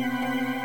Música